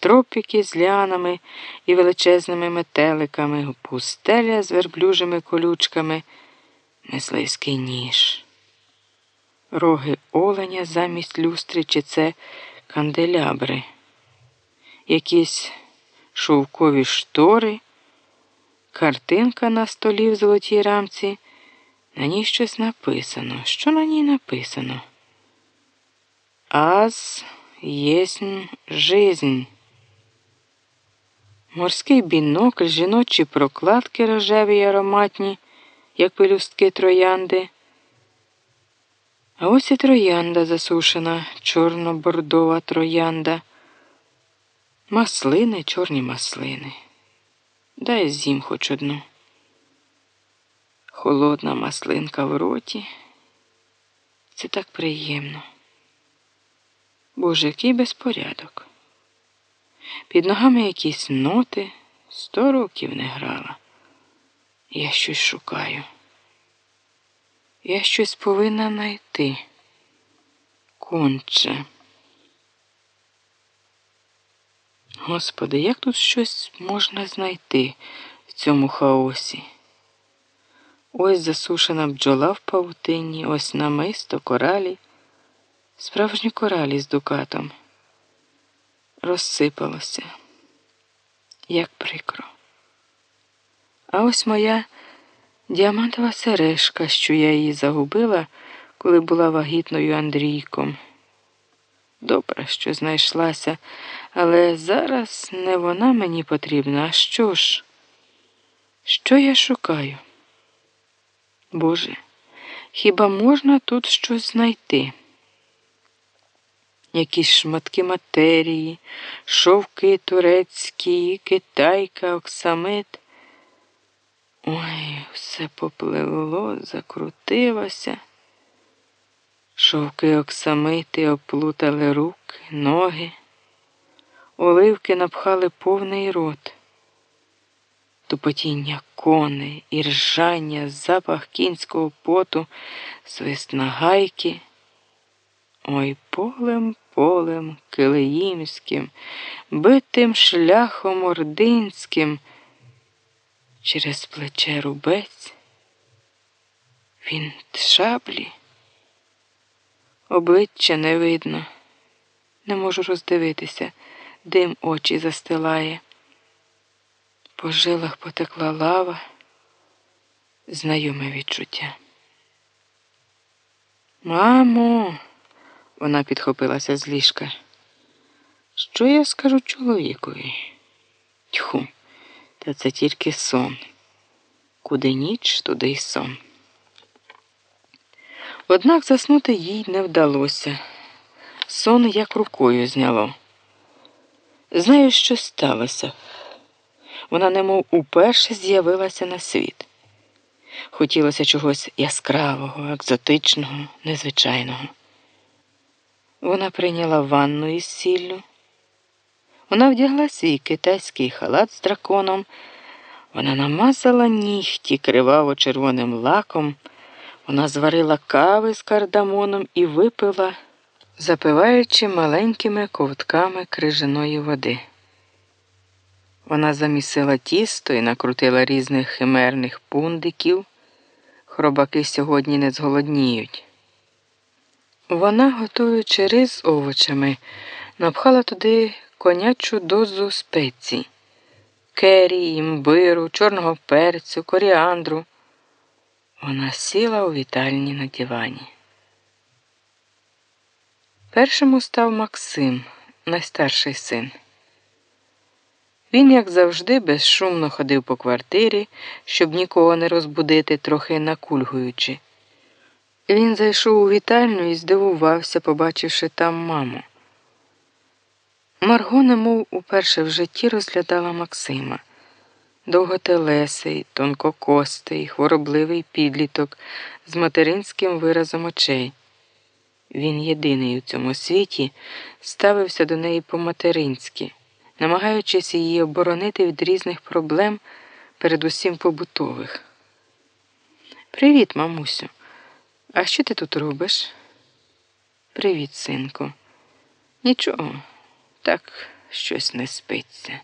тропіки з ліанами і величезними метеликами, пустеля з верблюжими колючками, мисливський ніж, роги оленя замість люстри, чи це канделябри, якісь шовкові штори, картинка на столі в золотій рамці. На ній щось написано. Що на ній написано? Аз єсмь жизнь. Морський бінокль, жіночі прокладки рожеві й ароматні, як пелюстки троянди. А ось і троянда засушена, чорно-бордова троянда. Маслини, чорні маслини. Дай з'їм хоч одну. Холодна маслинка в роті. Це так приємно. Боже, який безпорядок. Під ногами якісь ноти сто років не грала. Я щось шукаю. Я щось повинна знайти. Конче. Господи, як тут щось можна знайти в цьому хаосі? Ось засушена бджола в павутині, ось намисто коралі, справжні коралі з дукатом. Розсипалося, як прикро. А ось моя діамантова сережка, що я її загубила, коли була вагітною Андрійком. Добре, що знайшлася, але зараз не вона мені потрібна, а що ж? Що я шукаю? Боже, хіба можна тут щось знайти? Якісь шматки матерії, шовки турецькі, китайка, оксамит. Ой, все попливло, закрутилося. Шовки оксамити оплутали руки, ноги, оливки напхали повний рот тупотіння коней, і ржання, запах кінського поту, свист нагайки. Ой полем полем килиїмським, битим шляхом ординським, через плече рубець. Він шаблі, обличчя не видно, не можу роздивитися, дим очі застилає. По жилах потекла лава, знайоме відчуття. Мамо, вона підхопилася з ліжка. Що я скажу чоловікові? Тьху, та це тільки сон. Куди ніч, туди й сон. Однак заснути їй не вдалося. Сон як рукою зняло. Знаю, що сталося. Вона немов уперше з'явилася на світ. Хотілося чогось яскравого, екзотичного, незвичайного. Вона прийняла ванну із сіллю. Вона вдягла свій китайський халат з драконом. Вона намазала нігті криваво червоним лаком. Вона зварила кави з кардамоном і випила, запиваючи маленькими ковтками крижаної води. Вона замісила тісто і накрутила різних химерних пундиків. Хробаки сьогодні не зголодніють. Вона, готуючи рис овочами, напхала туди конячу дозу спецій кері, імбиру, чорного перцю, коріандру. Вона сіла у вітальні на дивані. Першим став Максим, найстарший син. Він, як завжди, безшумно ходив по квартирі, щоб нікого не розбудити, трохи накульгуючи. Він зайшов у вітальню і здивувався, побачивши там маму. Марго, немов уперше в житті розглядала Максима. Довготелесий, тонкокостий, хворобливий підліток з материнським виразом очей. Він єдиний у цьому світі ставився до неї по-материнськи намагаючись її оборонити від різних проблем, передусім побутових. Привіт, мамусю. А що ти тут робиш? Привіт, синку. Нічого, так щось не спиться.